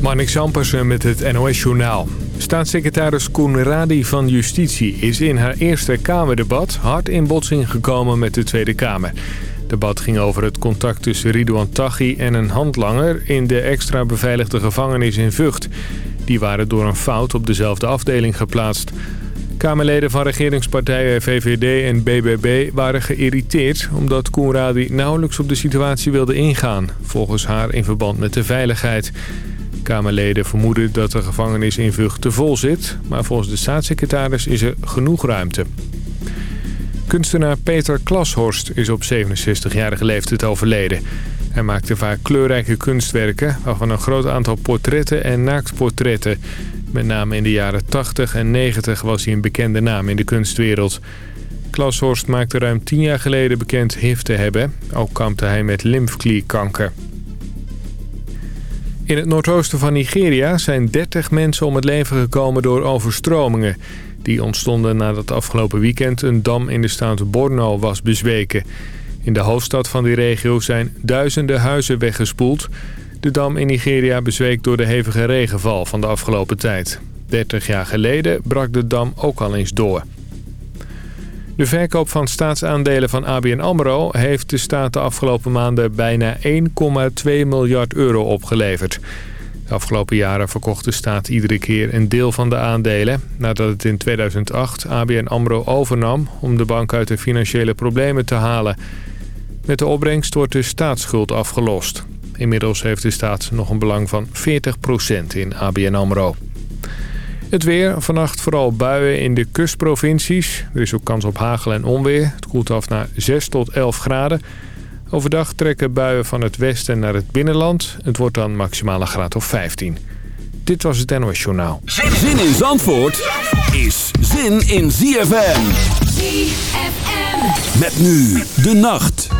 Marnik Zampersen met het NOS-journaal. Staatssecretaris Koen Radi van Justitie is in haar eerste Kamerdebat... hard in botsing gekomen met de Tweede Kamer. Het debat ging over het contact tussen Ridouan Taghi en een handlanger... in de extra beveiligde gevangenis in Vught. Die waren door een fout op dezelfde afdeling geplaatst. Kamerleden van regeringspartijen VVD en BBB waren geïrriteerd... omdat Koen Radi nauwelijks op de situatie wilde ingaan... volgens haar in verband met de veiligheid... Kamerleden vermoeden dat de gevangenis in Vught te vol zit... maar volgens de staatssecretaris is er genoeg ruimte. Kunstenaar Peter Klashorst is op 67-jarige leeftijd overleden. Hij maakte vaak kleurrijke kunstwerken... waarvan een groot aantal portretten en naaktportretten. Met name in de jaren 80 en 90 was hij een bekende naam in de kunstwereld. Klashorst maakte ruim 10 jaar geleden bekend HIV te hebben. Ook kampte hij met lymfklierkanker. In het noordoosten van Nigeria zijn 30 mensen om het leven gekomen door overstromingen. Die ontstonden nadat afgelopen weekend een dam in de staat Borno was bezweken. In de hoofdstad van die regio zijn duizenden huizen weggespoeld. De dam in Nigeria bezweek door de hevige regenval van de afgelopen tijd. 30 jaar geleden brak de dam ook al eens door. De verkoop van staatsaandelen van ABN AMRO heeft de staat de afgelopen maanden bijna 1,2 miljard euro opgeleverd. De afgelopen jaren verkocht de staat iedere keer een deel van de aandelen... nadat het in 2008 ABN AMRO overnam om de bank uit de financiële problemen te halen. Met de opbrengst wordt de staatsschuld afgelost. Inmiddels heeft de staat nog een belang van 40% in ABN AMRO. Het weer, vannacht vooral buien in de kustprovincies. Er is ook kans op hagel en onweer. Het koelt af naar 6 tot 11 graden. Overdag trekken buien van het westen naar het binnenland. Het wordt dan maximaal een graad of 15. Dit was het NOS Journaal. Zin in Zandvoort is zin in ZFM. ZFM. Met nu de nacht.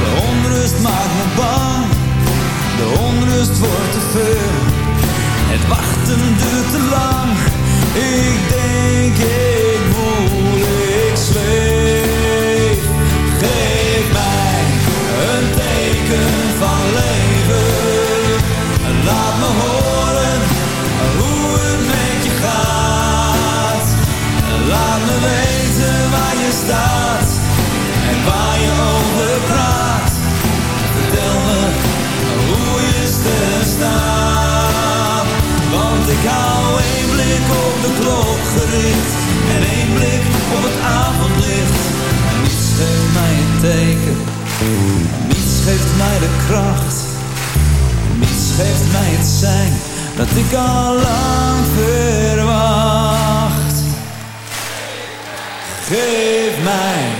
De onrust maakt me bang, de onrust wordt te veel. Het wachten duurt te lang, ik denk ik voel, ik zweef. Geef mij een teken van leven, laat me horen hoe het met je gaat. Laat me weten waar je staat en waar je over praat. Vertel me hoe je sterren staan. Want ik hou één blik op de klok gericht en één blik op het avondlicht. Niets geeft mij een teken, niets geeft mij de kracht. Niets geeft mij het zijn dat ik al lang verwacht. Geef mij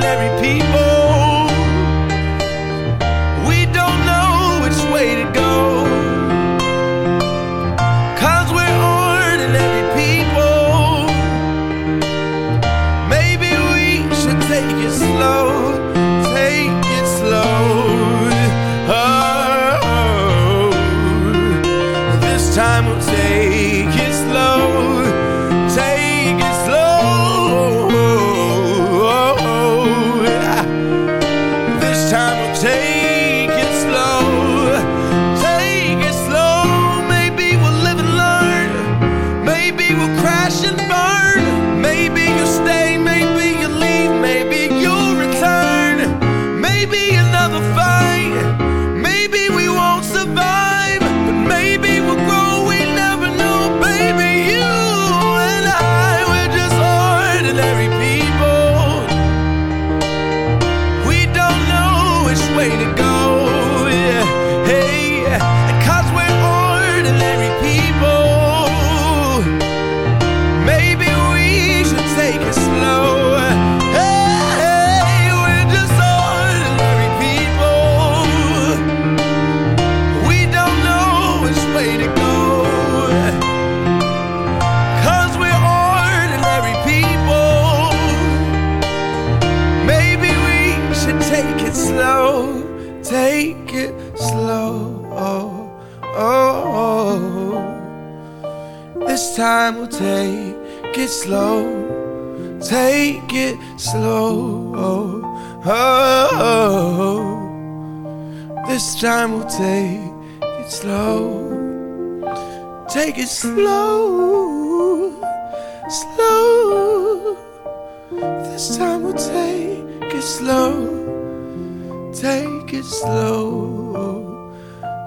ordinary people.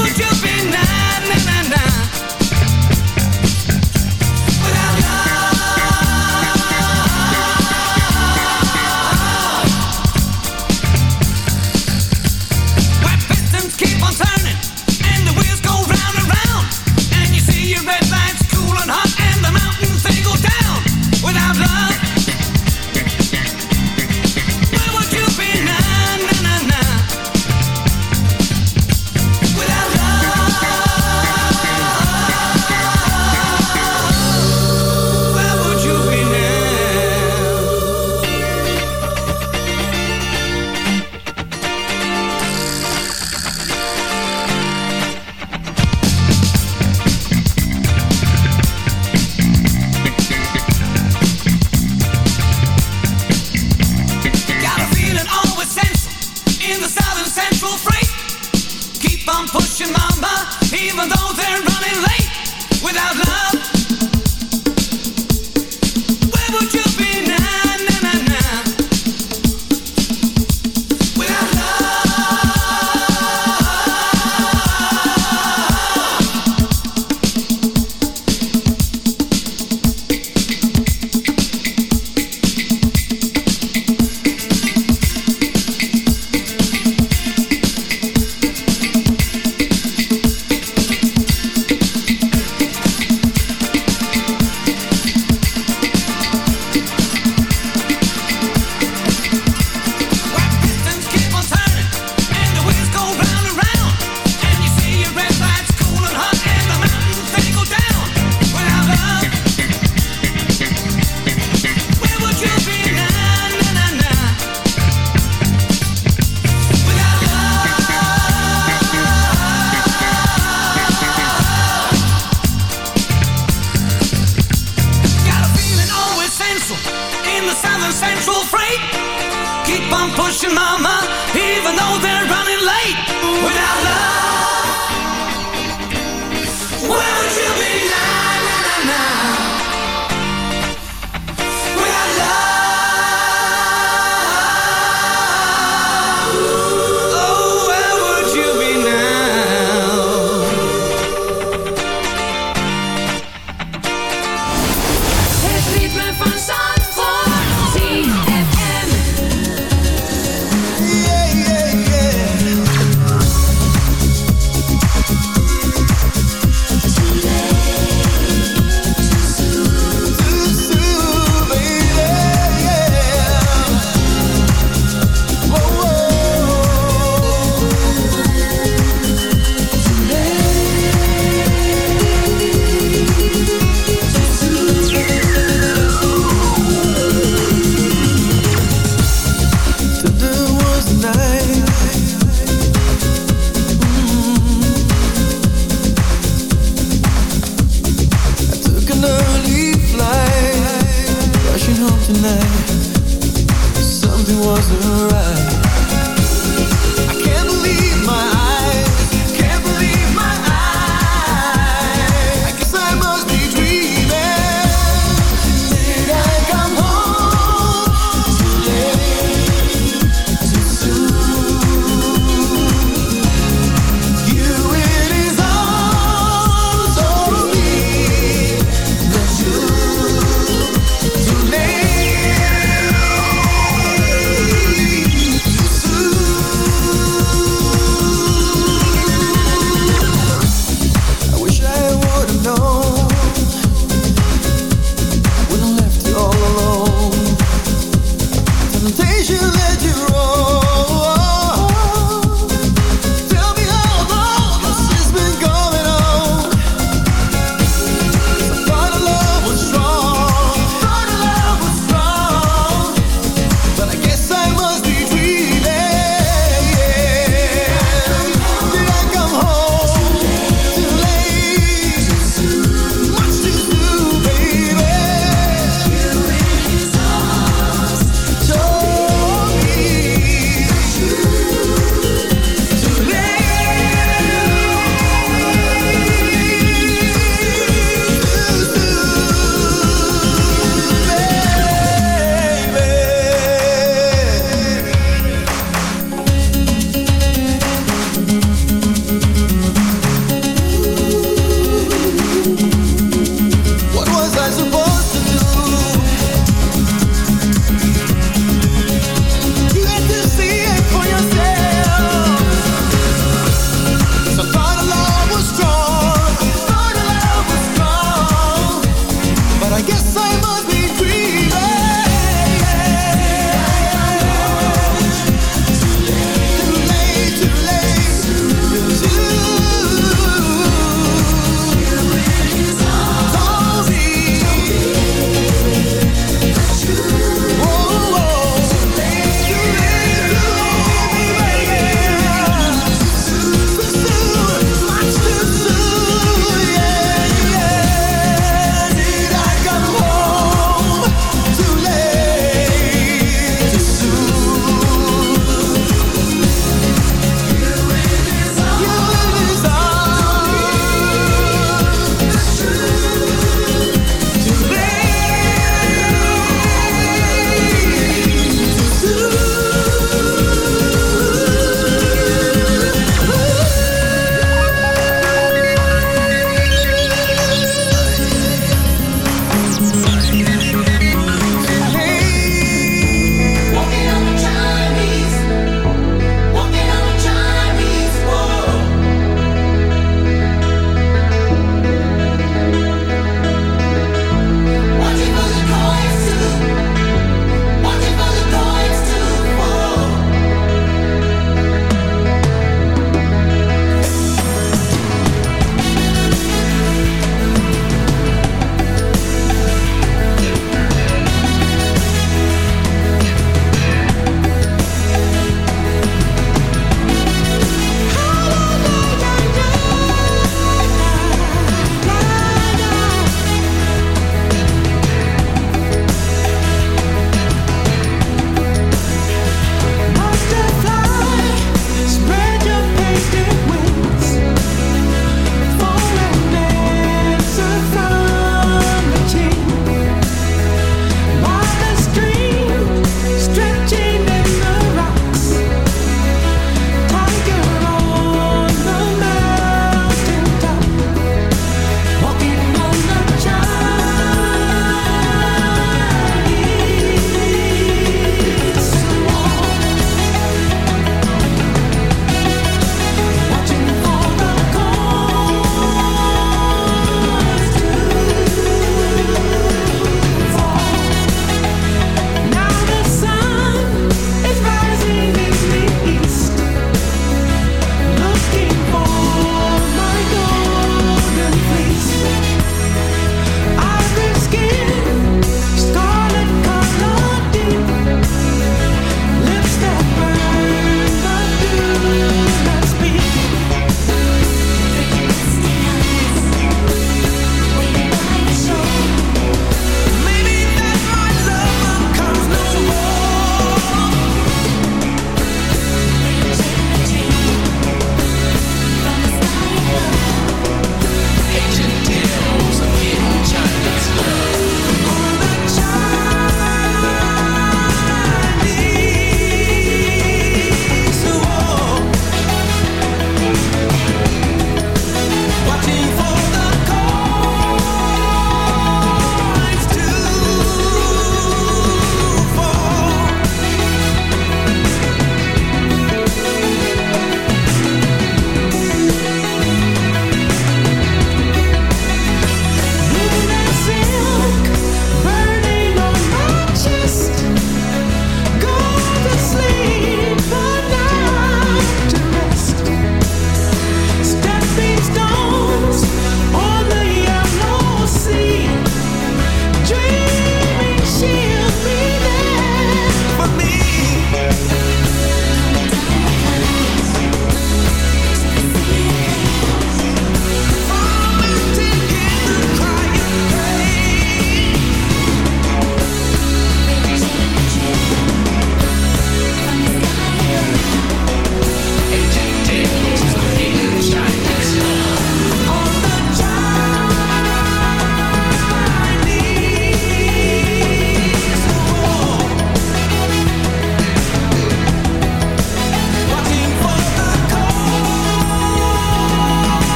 double jump.